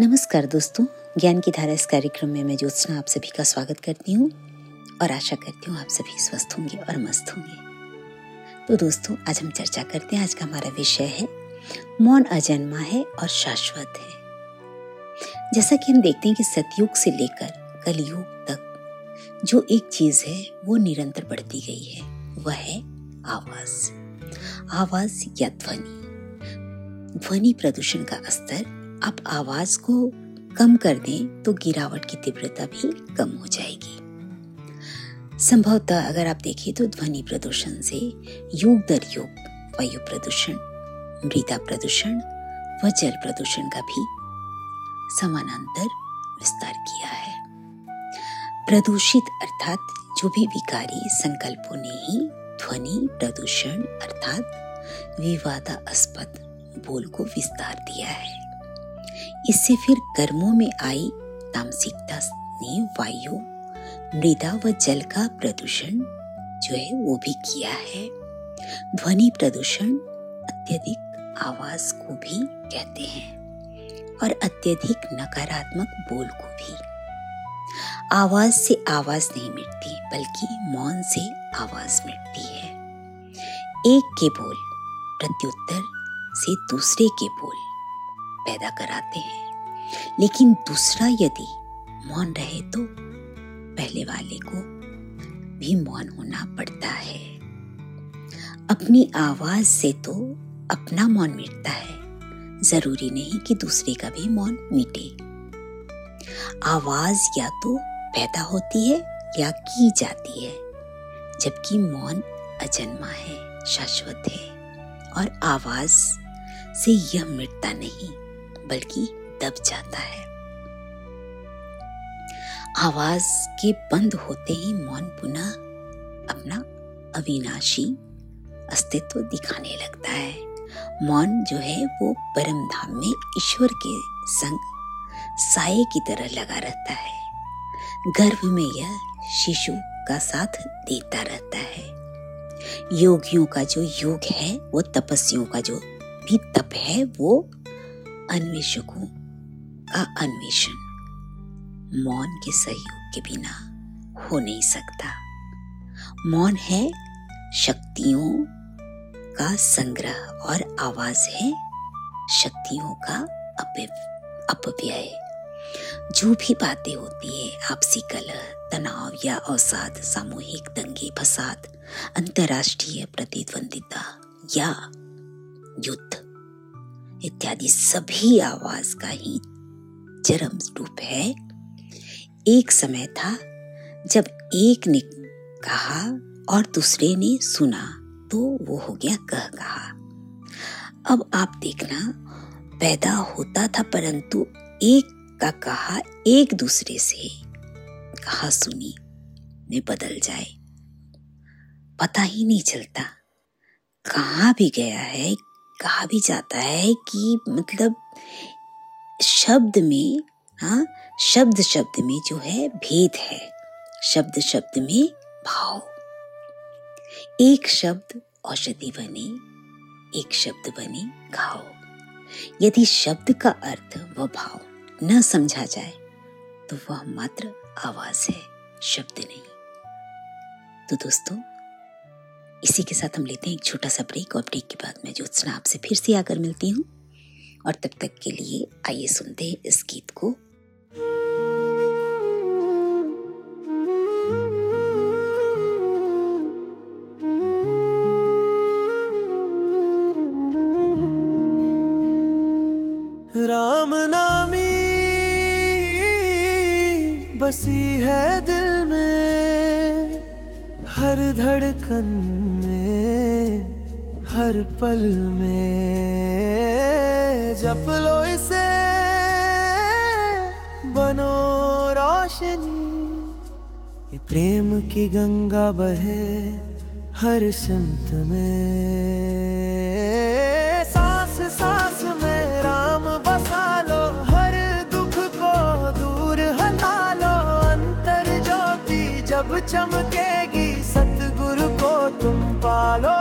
नमस्कार दोस्तों, ज्ञान की धारा इस कार्यक्रम में मैं ज्योत्सना आप सभी का स्वागत करती हूँ और आशा करती हूँ आप सभी स्वस्थ होंगे और मस्त होंगे। तो दोस्तों, आज हम चर्चा करते हैं, आज का हमारा विषय है, मौन अजन्मा है और शाश्वत है। जैसा कि हम देखते हैं कि सतयुग से लेकर कलयुग तक जो एक चीज़ है, वो निरंतर बढ़ती गई है, वह है आवाज़। आवाज़ या ध्वनि। ध्वनि प्रदूषण का स्तर आप आवाज़ को कम कर दें तो गिरावट की तीव्रता भी कम हो जाएगी। संभवतः अगर आप देखें तो ध्वनि प्रदूषण से योग दर योग, वायु प्रदूषण, मृदा प्रदूषण व जल प्रदूषण का भी समानांतर विस्तार किया है। प्रदूषित अर्थात जो भी विकारी संकल्पों ने ही ध्वनि प्रदूषण अर्थात विवादास्पद बोल को विस्तार दिया है। इससे फिर कर्मों में आई तामसिकता ने वायु, मृदा व जल का प्रदूषण जो है वो भी किया है। ध्वनि प्रदूषण अत्यधिक आवाज़ को भी कहते हैं और अत्यधिक नकारात्मक बोल को भी। आवाज़ से आवाज़ नहीं मिटती, बल्कि मौन से आवाज़ मिटती है। एक के बोल प्रत्युत्तर से दूसरे के बोल पैदा कराते हैं। लेकिन दूसरा यदि मौन रहे तो पहले वाले को भी मौन होना पड़ता है। अपनी आवाज़ से तो अपना मौन मिटता है। ज़रूरी नहीं कि दूसरे का भी मौन मिटे। आवाज़ या तो पैदा होती है या की जाती है, जबकि मौन अजन्मा है, शाश्वत है, और आवाज़ से यह मिटता नहीं। बल्कि दब जाता है। आवाज़ के बंद होते ही मौन पुनः अपना अविनाशी अस्तित्व दिखाने लगता है। मौन जो है वो परम धाम में ईश्वर के संग साये की तरह लगा रहता है। गर्भ में यह शिशु का साथ देता रहता है। योगियों का जो योग है, वो तपस्वियों का जो भी तप है, वो अन्वेषकों का अन्वेषण मौन के सहयोग के बिना हो नहीं सकता। मौन है शक्तियों का संग्रह और आवाज़ है शक्तियों का अपव्यय। जो भी बातें होती है, आपसी कलह, तनाव या अवसाद, सामूहिक दंगे, फसाद, अंतरराष्ट्रीय प्रतिद्वंदिता या युद्ध इत्यादि सभी आवाज़ का ही चरम रूप है। एक समय था जब एक ने कहा और दूसरे ने सुना तो वो हो गया कह कहा। अब आप देखना, पैदा होता था परंतु एक का कहा एक दूसरे से। कहा सुनी, में बदल जाए। पता ही नहीं चलता। कहा भी गया है कहा भी जाता है कि मतलब शब्द में हाँ शब्द शब्द में जो है भेद है। शब्द शब्द में भाव। एक शब्द औषधि बने, एक शब्द बने घाव। यदि शब्द का अर्थ व भाव न समझा जाए तो वह मात्र आवाज़ है, शब्द नहीं। तो दोस्तों इसी के साथ हम लेते हैं एक छोटा सा ब्रेक और ब्रेक के बाद मैं ज्योत्सना आपसे फिर से आकर मिलती हूँ। और तब तक के लिए आइए सुनते हैं इस गीत को। राम नामी बसी है दिल में, हर धड़कन हर पल में जप लो इसे। बनो रोशनी, ये प्रेम की गंगा बहे हर संत में। सांस सांस में राम बसा लो, हर दुख को दूर हटा लो। अंतर ज्योति जब चमकेगी, सतगुरु को तुम पालो।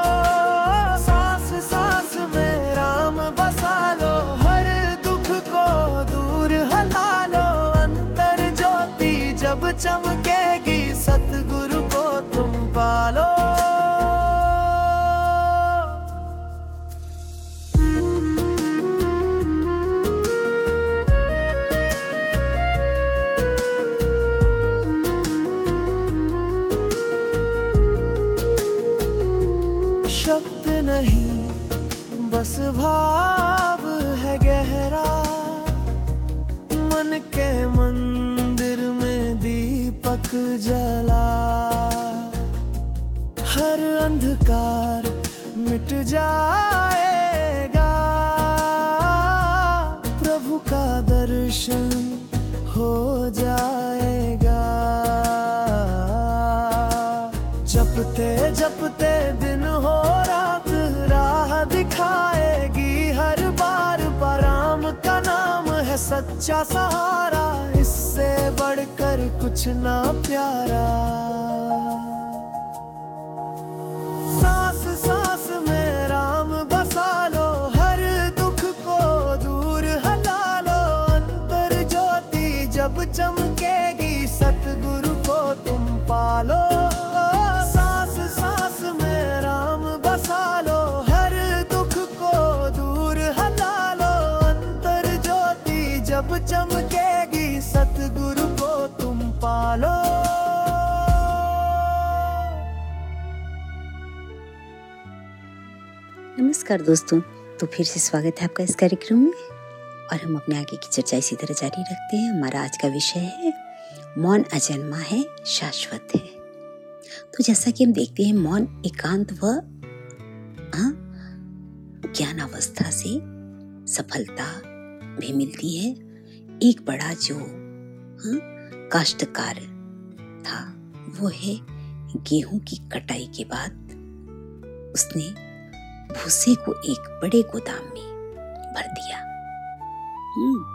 जला। हर अंधकार मिट जाएगा। प्रभु का दर्शन हो जाएगा। जपते जपते दिन हो, रात राह दिखाएगी। हर बार पराम का नाम है सच्चा सहारा। इससे बढ़कर कुछ ना प्यारा। नमस्कार दोस्तों। तो फिर से स्वागत है आपका इस कार्यक्रम में। और हम अपने आगे की चर्चा इसी तरह जारी रखते हैं। हमारा आज का विषय है मौन अजन्मा है शाश्वत है। तो जैसा कि हम देखते हैं मौन एकांत व ज्ञान अवस्था से सफलता भी मिलती है। एक बड़ा जो हाँ, काश्तकार था वो है गेहूँ की कटाई के बाद उसने भूसे को एक बड़े गोदाम में भर दिया। हम्म,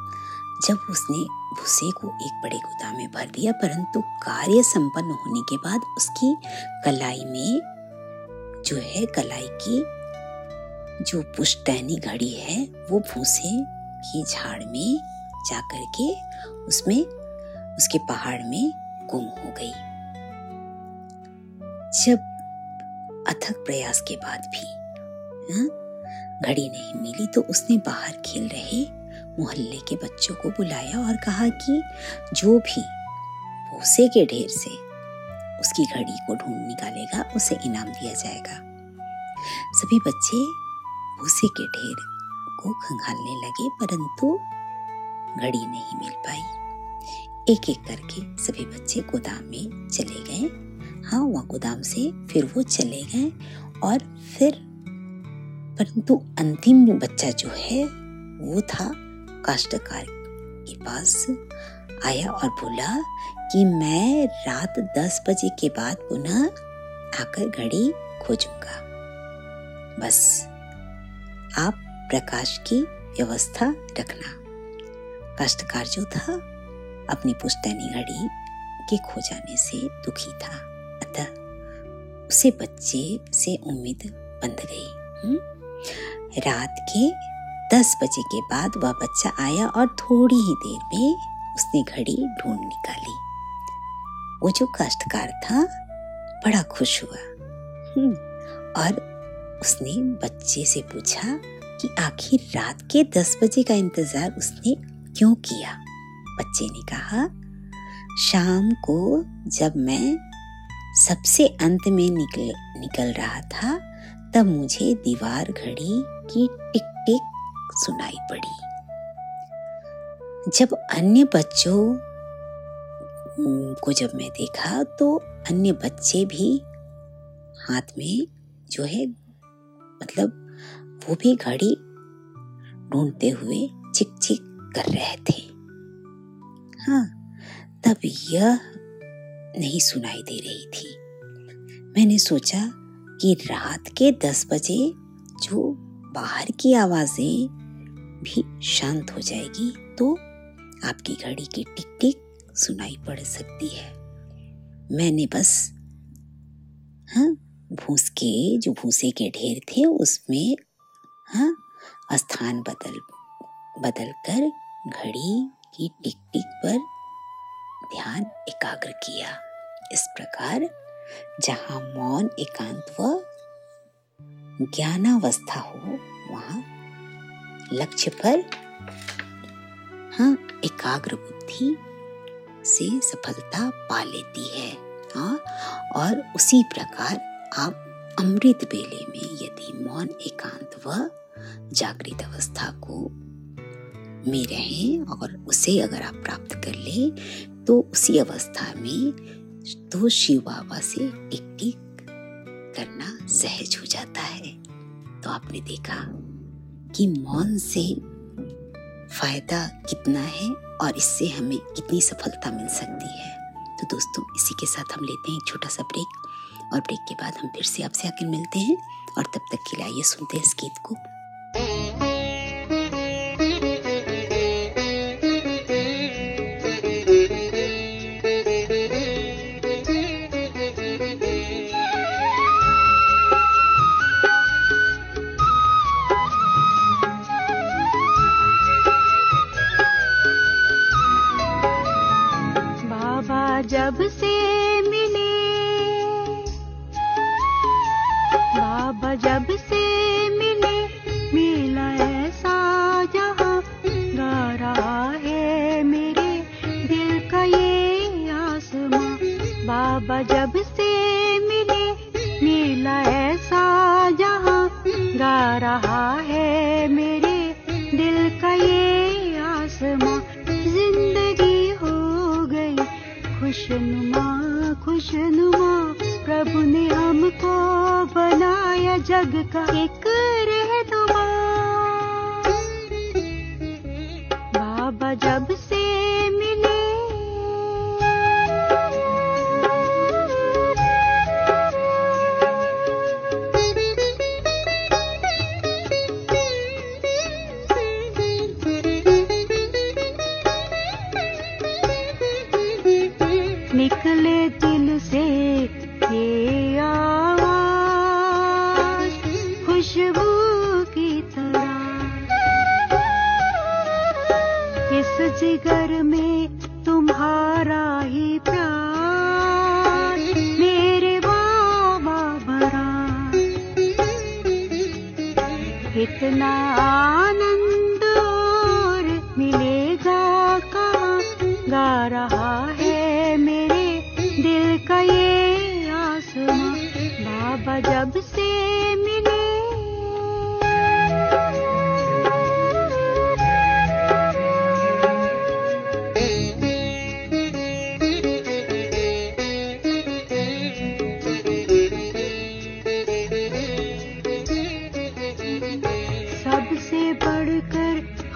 जब उसने भूसे को एक बड़े गोदाम में भर दिया परंतु कार्य संपन्न होने के बाद उसकी कलाई में जो है कलाई की जो पुष्टैनी घड़ी है वो भूसे की झाड़ में जाकर के उसमें उसके पहाड़ में गुम हो गई। जब अथक प्रयास के बाद भी हाँ, घड़ी नहीं मिली तो उसने बाहर खेल रहे मोहल्ले के बच्चों को बुलाया और कहा कि जो भी भूसे के ढेर से उसकी घड़ी को ढूंढ निकालेगा उसे इनाम दिया जाएगा। सभी बच्चे भूसे के ढेर को खंगालने लगे परंतु घड़ी नहीं मिल पाई। एक एक करके सभी बच्चे गोदाम में चले गए। हाँ वहाँ गोदाम से फिर वो चले गए और फिर परंतु अंतिम बच्चा जो है, वो था काश्तकार के पास। आया और बोला कि मैं रात दस बजे के बाद पुनः आकर घड़ी खोजूँगा। बस, आप प्रकाश की व्यवस्था रखना। काश्तकार जो था, अपनी पुश्तैनी घड़ी के खो जाने से दुखी था। अतः उसे बच्चे से उम्मीद बंध गई। हुँ? रात के दस बजे के बाद वह बच्चा आया और थोड़ी ही देर में उसने घड़ी ढूंढ निकाली। वो जो काश्तकार था बड़ा खुश हुआ। हम्म, और उसने बच्चे से पूछा कि आखिर रात के दस बजे का इंतज़ार उसने क्यों किया? बच्चे ने कहा शाम को जब मैं सबसे अंत में निकल निकल रहा था तब मुझे दीवार घड़ी की टिक टिक सुनाई पड़ी। जब अन्य बच्चों, को जब मैं देखा तो अन्य बच्चे भी हाथ में जो है मतलब वो भी घड़ी ढूंढते हुए चिक चिक कर रहे थे। हाँ तब यह नहीं सुनाई दे रही थी। मैंने सोचा कि रात के दस बजे जो बाहर की आवाज़ें भी शांत हो जाएगी तो आपकी घड़ी की टिक टिक सुनाई पड़ सकती है। मैंने बस हाँ भूस के जो भूसे के ढेर थे, उसमें हाँ स्थान बदल बदल कर घड़ी की टिक टिक पर ध्यान एकाग्र किया। इस प्रकार जहाँ मौन, एकांत व ज्ञानावस्था हो, वहाँ लक्ष्य पर हाँ एकाग्र बुद्धि से सफलता पा लेती है। हाँ और उसी प्रकार आप अमृत बेले में यदि मौन, एकांत व जागृत अवस्था को में रहें और उसे अगर आप प्राप्त कर ले तो उसी अवस्था में तो शिव बाबा से टिक करना सहज हो जाता है। तो आपने देखा कि मौन से फ़ायदा कितना है और इससे हमें कितनी सफलता मिल सकती है। तो दोस्तों, इसी के साथ हम लेते हैं एक छोटा सा ब्रेक और ब्रेक के बाद हम फिर से आपसे आकर मिलते हैं और तब तक के लिए आइए सुनते हैं इस गीत को। जब से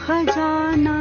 खजाना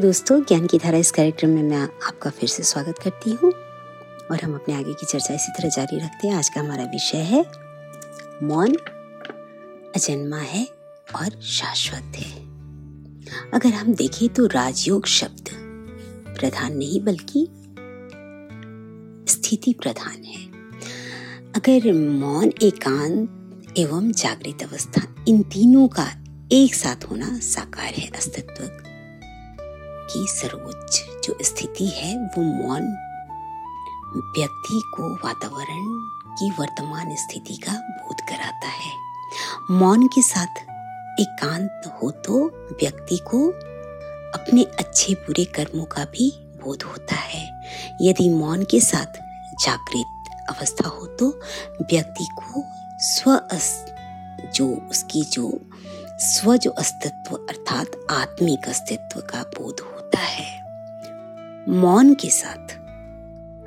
दोस्तों, ज्ञान की धारा इस कार्यक्रम में मैं आपका फिर से स्वागत करती हूँ। और हम अपने आगे की चर्चा इसी तरह जारी रखते हैं। आज का हमारा विषय है, मौन, अजन्मा है और शाश्वत है। अगर हम देखें तो राजयोग शब्द प्रधान नहीं, बल्कि स्थिति प्रधान है। अगर मौन, एकांत एवं जागृत अवस्था इन तीनों का एक साथ होना साकार है, अस्तित्व की सर्वोच्च जो स्थिति है, वो मौन व्यक्ति को वातावरण की वर्तमान स्थिति का बोध कराता है। मौन के साथ एकांत एक हो तो व्यक्ति को अपने अच्छे बुरे कर्मों का भी बोध होता है। यदि मौन के साथ जागृत अवस्था हो तो व्यक्ति को स्व जो उसकी जो स्व जो अस्तित्व अर्थात आत्मिक अस्तित्व का बोध होता है। मौन के साथ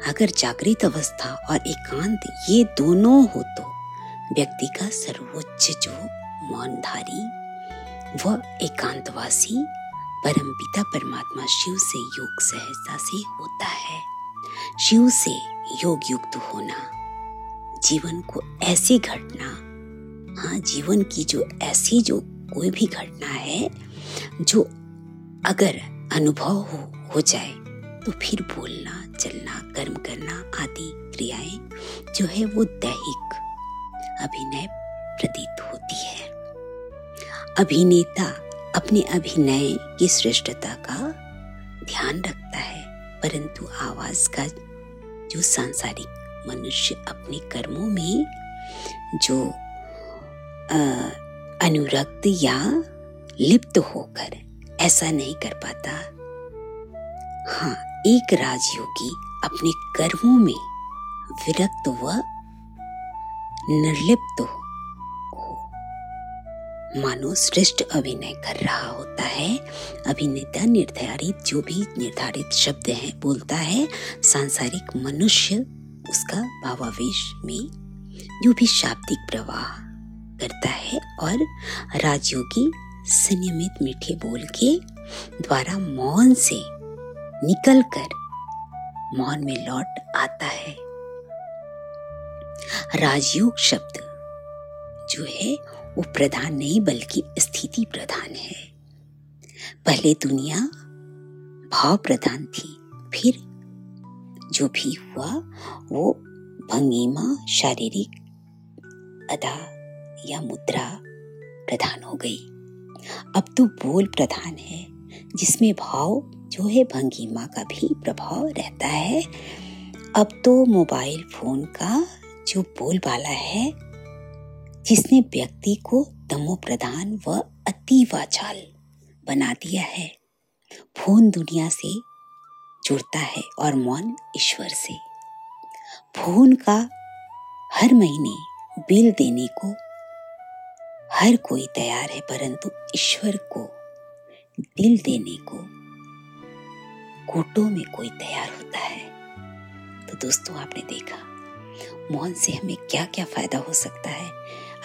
अगर जागृत अवस्था और एकांत ये दोनों हो तो व्यक्ति का सर्वोच्च जो मौनधारी व एकांतवासी परम पिता परमात्मा शिव से योग सहजता से होता है। शिव से योग युक्त होना, जीवन को ऐसी घटना हाँ जीवन की जो ऐसी जो कोई भी घटना है, जो अगर अनुभव हो हो जाए तो फिर बोलना, चलना, कर्म करना आदि क्रियाएँ जो है वो दैहिक अभिनय प्रतीत होती है। अभिनेता अपने अभिनय की श्रेष्ठता का ध्यान रखता है, परंतु आवाज़ का जो सांसारिक मनुष्य अपने कर्मों में जो अनुरक्त या लिप्त होकर ऐसा नहीं कर पाता। हाँ एक राजयोगी अपने कर्मों में विरक्त व निर्लिप्त हो। मानो श्रेष्ठ अभिनय कर रहा होता है। अभिनेता, निर्धारित, जो भी निर्धारित शब्द है, बोलता है, सांसारिक मनुष्य, उसका भावावेश में जो भी शाब्दिक प्रवाह करता है और राजयोगी संयमित मीठे बोल के द्वारा मौन से निकलकर मौन में लौट आता है। राजयोग शब्द जो है, वो प्रधान नहीं, बल्कि स्थिति प्रधान है। पहले दुनिया भाव प्रधान थी, फिर जो भी हुआ, वो भंगिमा, शारीरिक अदा या मुद्रा प्रधान हो गई। अब तो बोल प्रधान है, जिसमें भाव जो है भंगिमा का भी प्रभाव रहता है। अब तो मोबाइल फ़ोन का जो बोल वाला है, जिसने व्यक्ति को दमो प्रधान व अति वाचाल बना दिया है, फ़ोन दुनिया से जुड़ता है और मौन ईश्वर से। फ़ोन का हर महीने बिल देने को हर कोई तैयार है, परंतु ईश्वर को, दिल देने को कोटों में कोई तैयार होता है। तो दोस्तों, आपने देखा मौन से हमें क्या क्या फ़ायदा हो सकता है?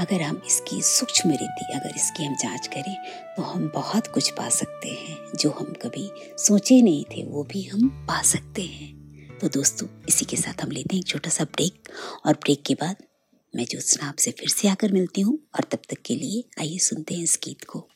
अगर हम इसकी सूक्ष्म रीति, अगर इसकी हम जाँच करें तो हम बहुत कुछ पा सकते हैं। जो हम कभी सोचे नहीं थे, वो भी हम पा सकते हैं। तो दोस्तों, इसी के साथ हम लेते हैं एक छोटा सा ब्रेक, और ब्रेक के बाद मैं ज्योत्सना आपसे फिर से आकर मिलती हूँ और तब तक के लिए आइए सुनते हैं इस गीत को।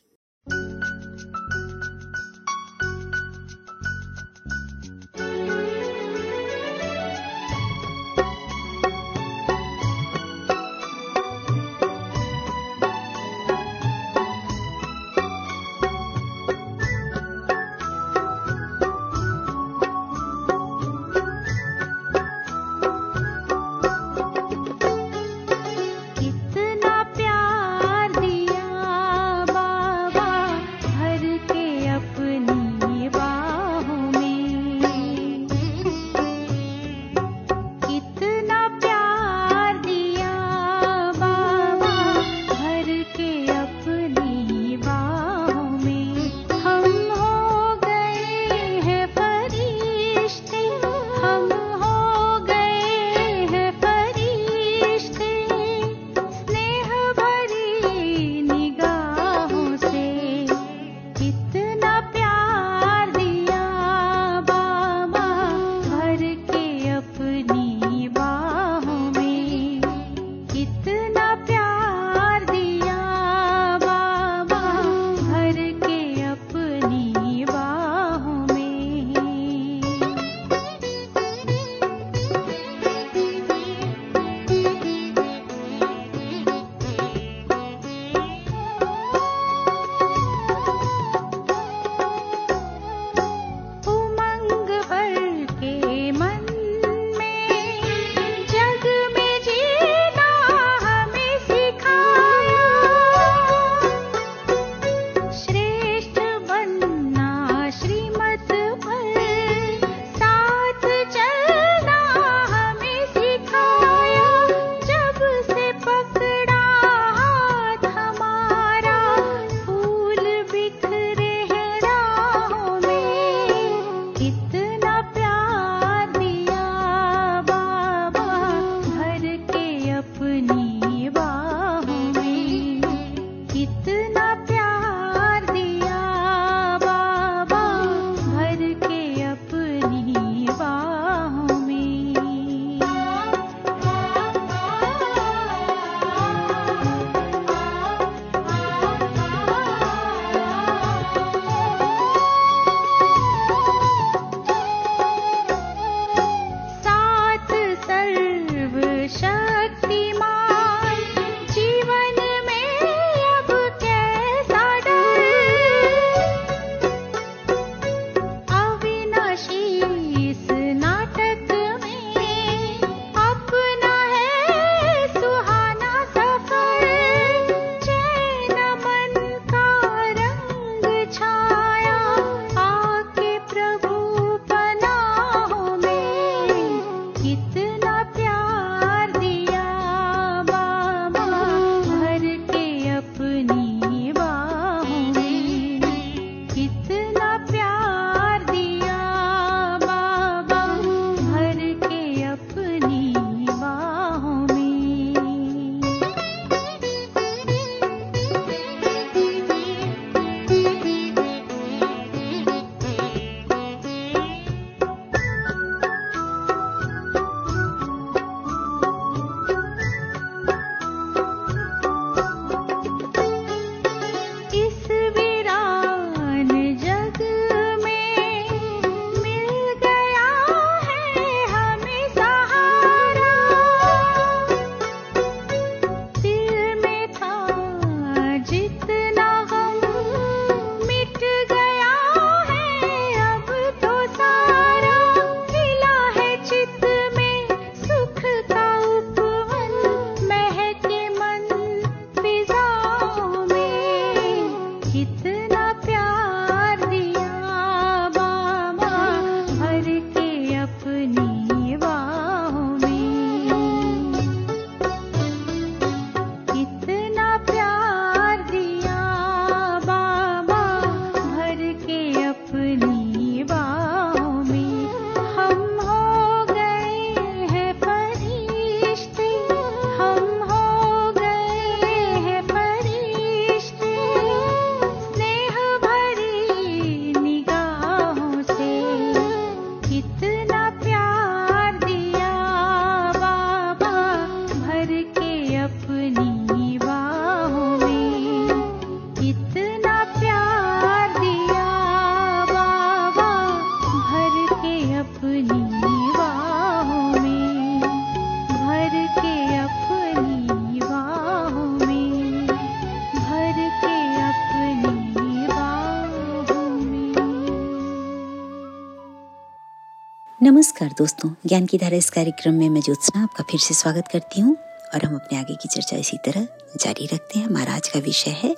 दोस्तों, ज्ञान की धारा इस कार्यक्रम में मैं ज्योत्सना आपका फिर से स्वागत करती हूँ और हम अपने आगे की चर्चा इसी तरह जारी रखते हैं। हमारा आज का विषय है,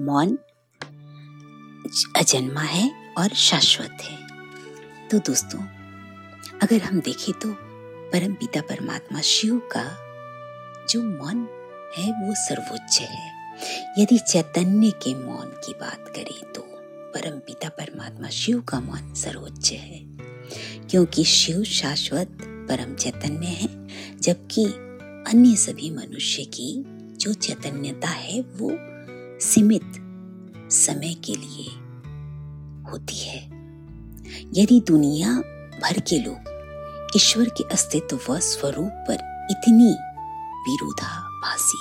मौन अजन्मा है और शाश्वत है। तो दोस्तों, अगर हम देखें तो परम पिता परमात्मा शिव का जो मौन है, वो सर्वोच्च है। यदि चैतन्य के मौन की बात करें तो परम पिता परमात्मा शिव का मौन सर्वोच्च है। क्योंकि शिव शाश्वत परम चैतन्य है, जबकि अन्य सभी मनुष्य की जो चैतन्यता है, वो सीमित समय के लिए होती है। यदि दुनिया भर के लोग ईश्वर के अस्तित्व व स्वरूप पर इतनी विरोधाभासी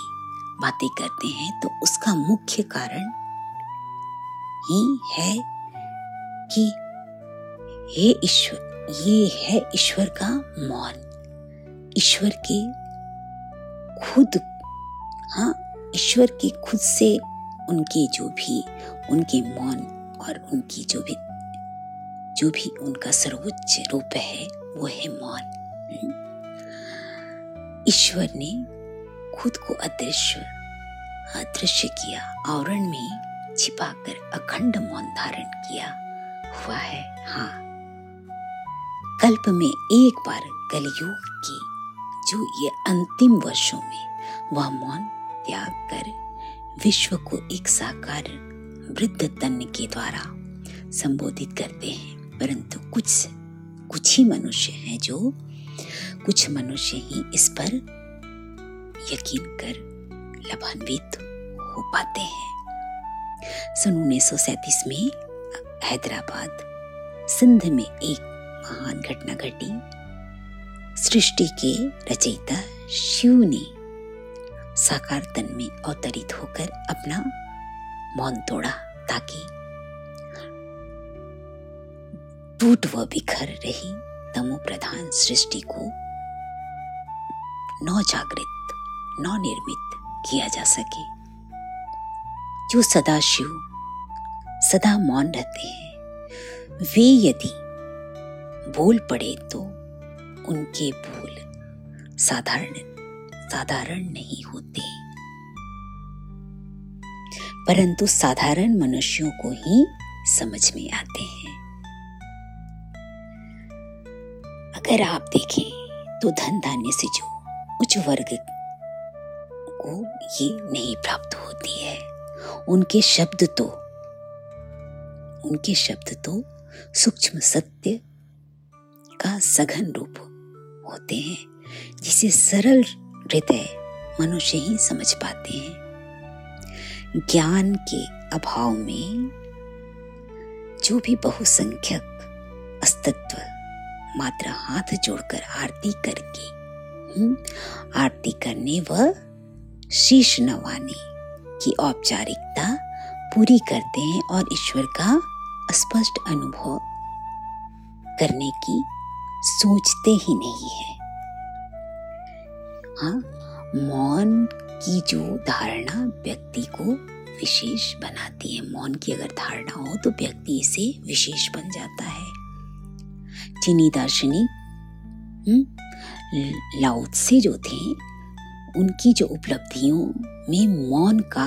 बातें करते हैं तो उसका मुख्य कारण ही है कि हे ईश्वर ये है ईश्वर का मौन ईश्वर के खुद हाँ ईश्वर के खुद से उनके जो भी, उनके मौन और उनकी जो भी जो भी उनका सर्वोच्च रूप है, वो है मौन। ईश्वर ने खुद को अदृश्य अदृश्य किया, आवरण में छिपाकर अखंड मौन धारण किया हुआ है हाँ कल्प में एक बार कलयुग की, जो ये अंतिम वर्षों में वह मौन त्याग कर विश्व को एक साकार वृद्ध तन के द्वारा संबोधित करते हैं। परंतु कुछ कुछ ही मनुष्य हैं जो, कुछ मनुष्य ही इस पर यकीन कर लाभान्वित हो पाते हैं। सन उन्नीस में हैदराबाद, सिंध में एक महान घटना घटी सृष्टि के रचयिता शिव ने साकार तन में अवतरित होकर अपना मौन तोड़ा ताकि टूट व बिखर रही तमो प्रधान सृष्टि को नौ जागृत नौ निर्मित किया जा सके। जो सदा शिव सदा मौन रहते हैं, वे यदि बोल पड़े तो उनके भूल साधारण साधारण नहीं होते। परंतु साधारण मनुष्यों को ही समझ में आते हैं। अगर आप देखें तो धन धान्य से जो उच्च वर्ग को ये नहीं प्राप्त होती है, उनके शब्द तो उनके शब्द तो सूक्ष्म सत्य का सघन रूप होते हैं, जिसे सरल हृदय मनुष्य ही समझ पाते हैं। ज्ञान के अभाव में जो भी बहुसंख्यक अस्तित्व, मात्र हाथ जोड़कर आरती करके आरती करने व शीश नवाने की औपचारिकता पूरी करते हैं और ईश्वर का स्पष्ट अनुभव करने की सोचते ही नहीं है। हाँ मौन की जो धारणा व्यक्ति को विशेष बनाती है मौन की अगर धारणा हो तो व्यक्ति इसे विशेष बन जाता है। चीनी दार्शनिक हम्म, लाउत जो थे उनकी जो उपलब्धियों में मौन का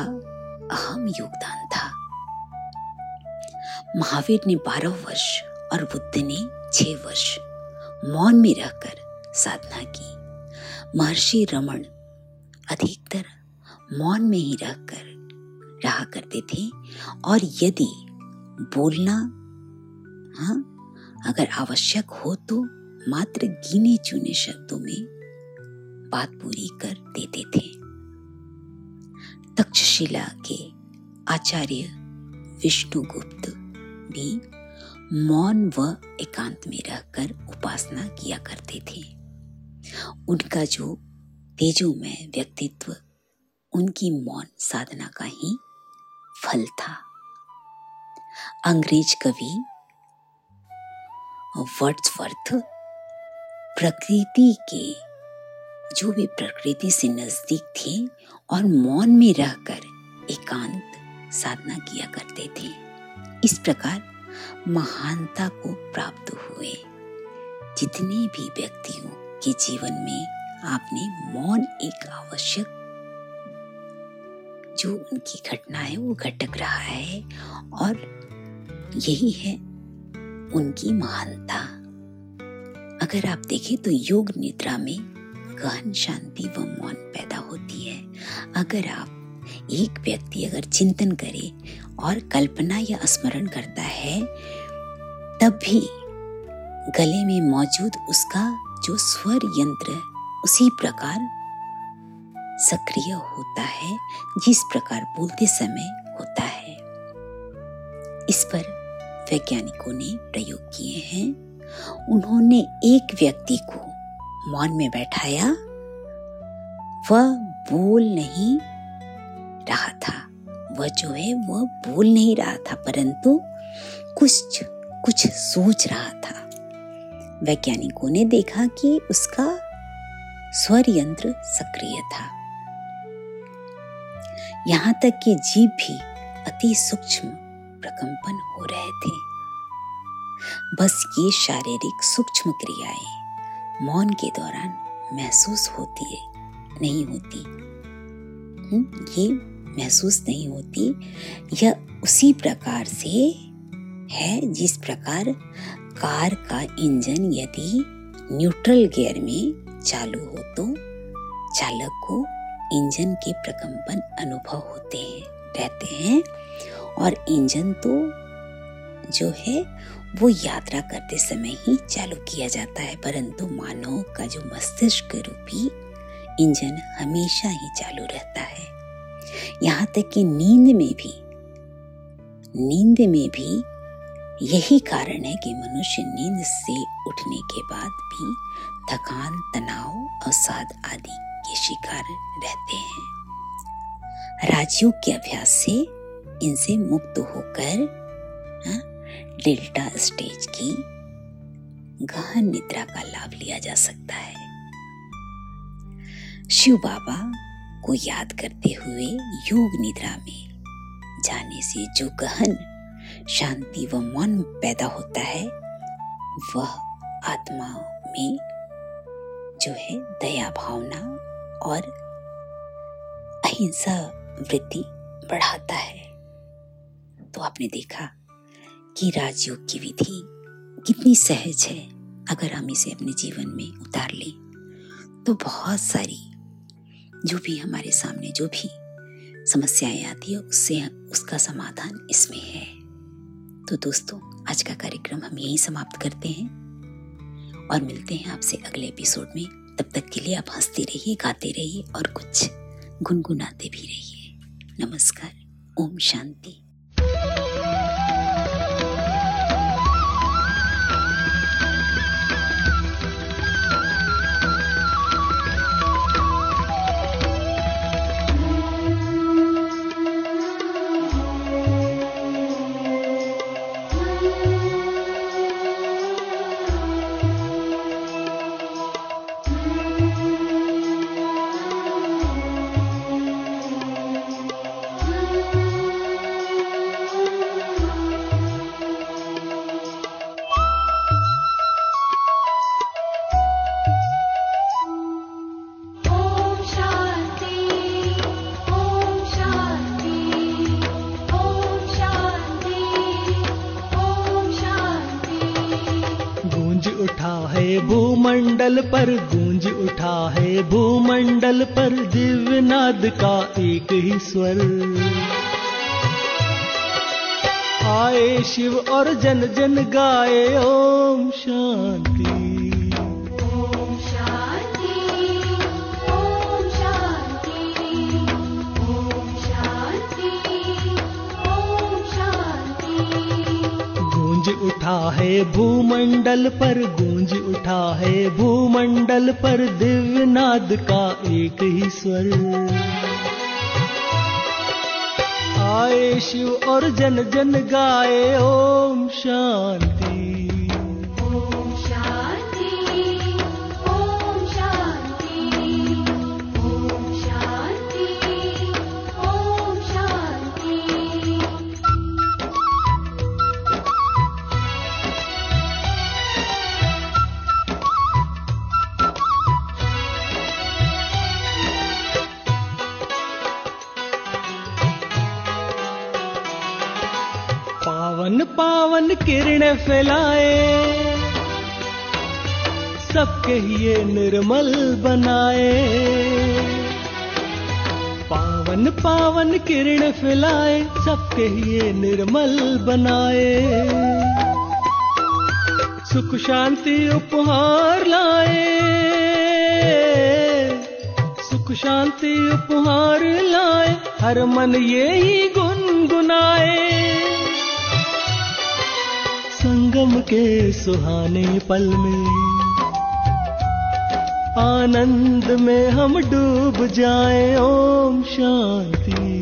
अहम योगदान था। महावीर ने बारह वर्ष और बुद्ध ने छह वर्ष। मौन में रहकर साधना की। महर्षि रमन अधिकतर मौन में ही रहकर रहा करते थे और यदि बोलना हाँ अगर आवश्यक हो तो मात्र गिने चुने शब्दों में बात पूरी कर देते थे। तक्षशिला के आचार्य विष्णुगुप्त भी मौन व एकांत में रहकर उपासना किया करते थे। उनका जो तेजोमय व्यक्तित्व, उनकी मौन साधना का ही फल था। अंग्रेज़ कवि वर्ड्सवर्थ प्रकृति के, जो भी प्रकृति से नज़दीक थे और मौन में रहकर एकांत साधना किया करते थे। इस प्रकार महानता को प्राप्त हुए। जितने भी व्यक्तियों के जीवन में आपने मौन एक आवश्यक जो उनकी घटना है, वो घटक रहा है और यही है उनकी महानता। अगर आप देखें तो योग निद्रा में गहन शांति व मौन पैदा होती है। अगर आप एक व्यक्ति अगर चिंतन करे और कल्पना या स्मरण करता है, तब भी गले में मौजूद उसका जो स्वर यंत्र उसी प्रकार सक्रिय होता है, जिस प्रकार बोलते समय होता है। इस पर वैज्ञानिकों ने प्रयोग किए हैं। उन्होंने एक व्यक्ति को मौन में बैठाया। वह बोल नहीं रहा था। वह जो है वह बोल नहीं रहा था परंतु कुछ कुछ सोच रहा था। वैज्ञानिकों ने देखा कि उसका स्वर यंत्र सक्रिय था। यहाँ तक कि जीव भी अति सूक्ष्म प्रकंपन हो रहे थे। बस ये शारीरिक सूक्ष्म क्रियाएँ मौन के दौरान महसूस होती है नहीं होती। हम्म, ये महसूस नहीं होती यह उसी प्रकार से है जिस प्रकार कार का इंजन यदि न्यूट्रल गियर में चालू हो तो चालक को इंजन के प्रकंपन अनुभव होते हैं, रहते हैं और इंजन तो जो है वो यात्रा करते समय ही चालू किया जाता है। परंतु मानव का जो मस्तिष्क रूपी इंजन हमेशा ही चालू रहता है। यहाँ तक कि नींद में भी। नींद में भी यही कारण है कि मनुष्य नींद से उठने के बाद भी थकान तनाव अवसाद आदि के शिकार रहते हैं। राजयोग के अभ्यास से इनसे मुक्त होकर हाँ, डेल्टा स्टेज की गहन निद्रा का लाभ लिया जा सकता है। शिव बाबा को याद करते हुए योग निद्रा में जाने से जो गहन शांति व मन पैदा होता है, वह आत्मा में जो है दया भावना और अहिंसा वृद्धि बढ़ाता है। तो आपने देखा कि राजयोग की विधि कितनी सहज है। अगर हम इसे अपने जीवन में उतार लें तो बहुत सारी जो भी हमारे सामने जो भी समस्याएँ आती है, उससे उसका समाधान इसमें है। तो दोस्तों, आज का कार्यक्रम हम यही समाप्त करते हैं और मिलते हैं आपसे अगले एपिसोड में। तब तक के लिए आप हँसते रहिए, गाते रहिए और कुछ गुनगुनाते भी रहिए। नमस्कार, ओम शांति। नाद का एक ही स्वर। आए शिव और जन जन गाए ओम शांति। उठा है भूमंडल पर, गूंज उठा है भूमंडल पर दिव्य नाद का एक ही स्वर। आए शिव और जन जन गाए, ओम शांति। पावन किरण फैलाए। सबके ये निर्मल बनाए। पावन पावन किरण फैलाए, सबके ये निर्मल बनाए। सुख, शांति, उपहार लाए। सुख, शांति, उपहार लाए। हर मन ये ही गुनगुनाए। संगम के सुहाने पल में। आनंद में हम डूब जाए ओम शांति।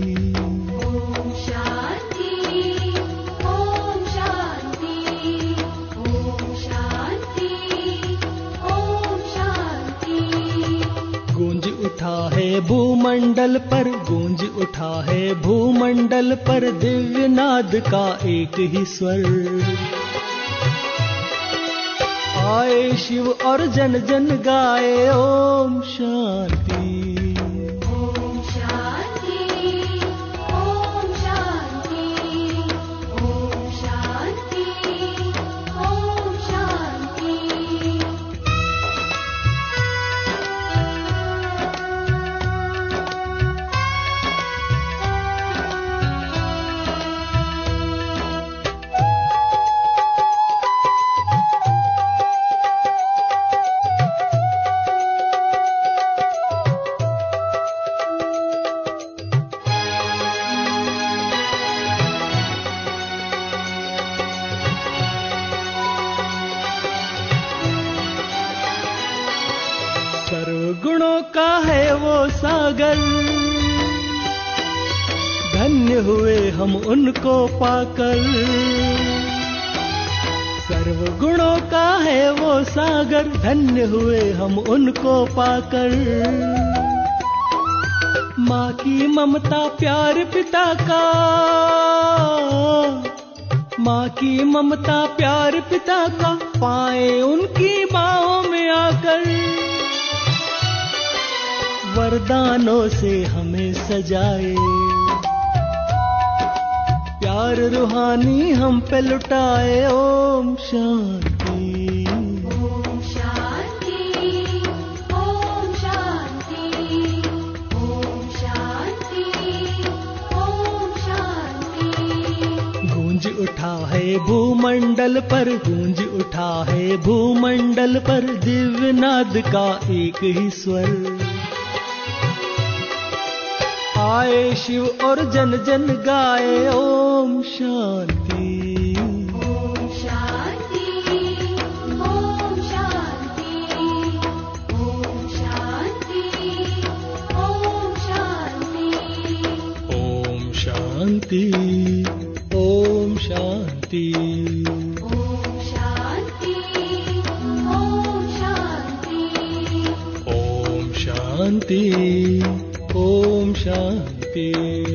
उठा है भूमंडल पर गूंज उठा है भूमंडल पर दिव्य नाद का एक ही स्वर। आए शिव और जन जन गाए ओम शांति। उनको पाकर। सर्व गुणों का है वो सागर, धन्य हुए हम उनको पाकर। माँ की ममता प्यार पिता का। माँ की ममता प्यार पिता का, पाए उनकी बाहों में आकर। वरदानों से हमें सजाए। प्यार रूहानी हम पे लुटाए ओम शांति। गूंज उठा है भूमंडल पर गूंज उठा है भूमंडल पर दिव्य नाद का एक ही स्वर। आए शिव और जन जन गाए ओम शांति। शान्ति शांति